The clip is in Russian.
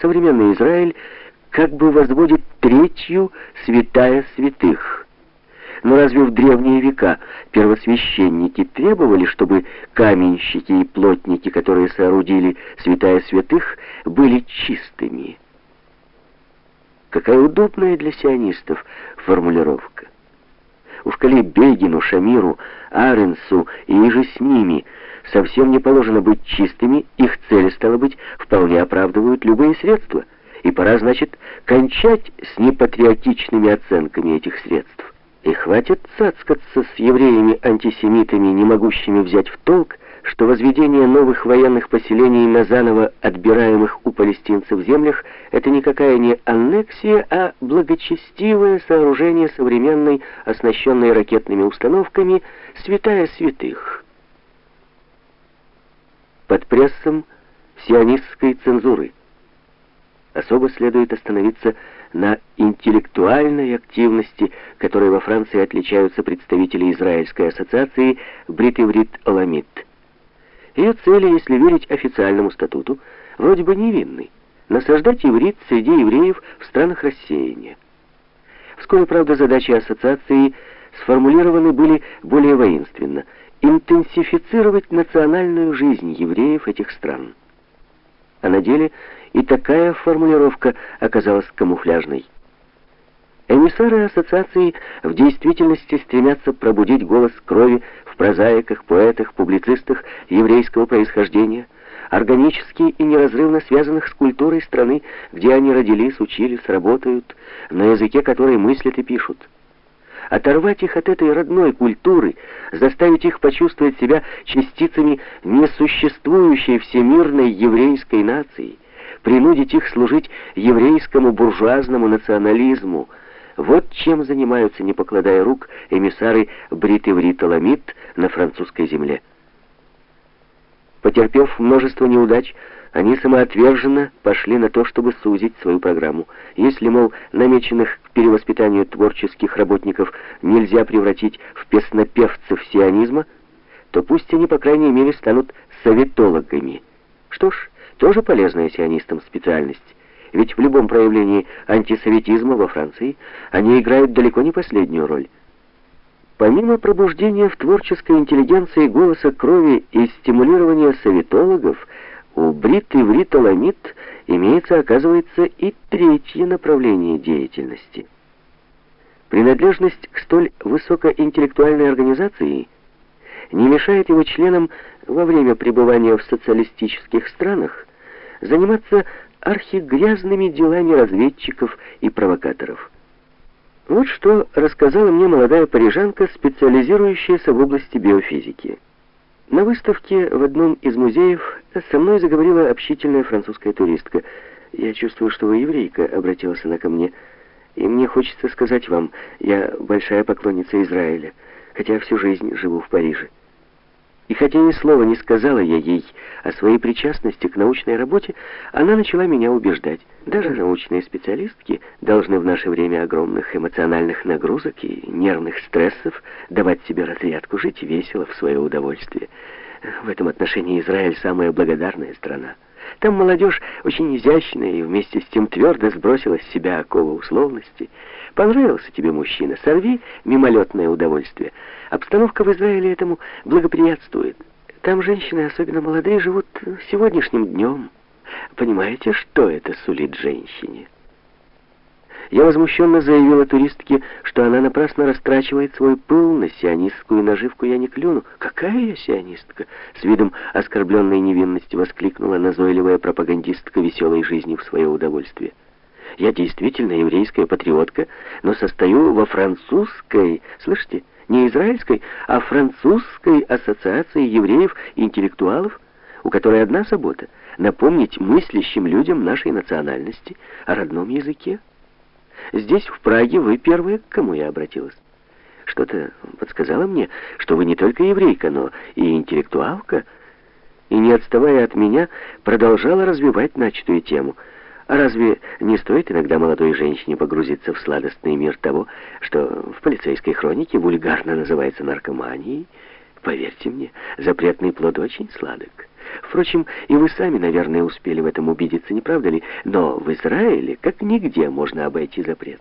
современный Израиль как бы возводит третью святая святых. Но разве в древние века первосвященники требовали, чтобы каменщики и плотники, которые соорудили святая святых, были чистыми? Какая удобная для сионистов формулировка. Уж коли Бегину, Шамиру, Аренсу и иже с ними совсем не положено быть чистыми, их цели, стало быть, вполне оправдывают любые средства. И пора, значит, кончать с непатриотичными оценками этих средств. И хватит цацкаться с евреями-антисемитами, не могущими взять в толк, что возведение новых военных поселений на заново отбираемых у палестинцев землях это никакая не аннексия, а благочестивое сооружение современной, оснащенной ракетными установками, святая святых. Под прессом сионистской цензуры особо следует остановиться на интеллектуальной активности, которой во Франции отличаются представители Израильской ассоциации Брит-Иврит-Оламит. Ее цели, если верить официальному статуту, вроде бы невинны. Насаждать иврит среди евреев в странах рассеяния. Вскоре, правда, задачи ассоциации сформулированы были более воинственно – интенсифицировать национальную жизнь евреев этих стран. А на деле и такая формулировка оказалась камуфляжной. Эмиссары ассоциации в действительности стремятся пробудить голос крови в прозаиках, поэтах, публицистах еврейского происхождения, органически и неразрывно связанных с культурой страны, где они родились, учились, работают, на языке которой мыслят и пишут. Оторвать их от этой родной культуры, заставить их почувствовать себя частицами несуществующей всемирной еврейской нации, принудить их служить еврейскому буржуазному национализму – вот чем занимаются, не покладая рук, эмиссары Брит-Иврит-Аламид на французской земле. Потерпев множество неудач, они самоотверженно пошли на то, чтобы сузить свою программу. Если, мол, намеченных к перевоспитанию творческих работников нельзя превратить в песнопевцев сионизма, то пусть они, по крайней мере, станут советологами. Что ж, тоже полезная сионистам специальность. Ведь в любом проявлении антисоветизма во Франции они играют далеко не последнюю роль. Помимо пробуждения в творческой интеллигенции голоса крови и стимулирования советологов, у Брит и Вритоламид имеется, оказывается, и третье направление деятельности. Принадлежность к столь высокоинтеллектуальной организации не мешает его членам во время пребывания в социалистических странах заниматься архигрязными делами разведчиков и провокаторов. Вот что рассказала мне молодая парижанка, специализирующаяся в области биофизики. На выставке в одном из музеев со мной заговорила общительная французская туристка. «Я чувствую, что вы еврейка», — обратилась она ко мне. «И мне хочется сказать вам, я большая поклонница Израиля, хотя всю жизнь живу в Париже». И хотя ни слова не сказала я ей о своей причастности к научной работе, она начала меня убеждать. Даже научные специалистки должны в наше время огромных эмоциональных нагрузок и нервных стрессов давать себе разрядку, жить весело в свое удовольствие. В этом отношении Израиль самая благодарная страна. Там молодежь очень изящная и вместе с тем твердо сбросила с себя оковы условности. Понравился тебе мужчина, сорви мимолетное удовольствие. Обстановка в Израиле этому благоприятствует. Там женщины, особенно молодые, живут сегодняшним днем. Понимаете, что это сулит женщине? Я возмущенно заявила туристке, что она напрасно растрачивает свой пыл на сионистскую наживку «я не клюну». «Какая я сионистка?» С видом оскорбленной невинности воскликнула назойливая пропагандистка веселой жизни в свое удовольствие. «Я действительно еврейская патриотка, но состою во французской, слышите, не израильской, а французской ассоциации евреев-интеллектуалов, у которой одна забота — напомнить мыслящим людям нашей национальности о родном языке». Здесь, в Праге, вы первые, к кому я обратилась. Что-то подсказало мне, что вы не только еврейка, но и интеллектуалка, и, не отставая от меня, продолжала развивать начатую тему. А разве не стоит иногда молодой женщине погрузиться в сладостный мир того, что в полицейской хронике вульгарно называется наркоманией? Поверьте мне, запретный плод очень сладок. Впрочем, и вы сами, наверное, успели в этом убедиться, не правда ли? Но в Израиле как нигде можно обойти запрет.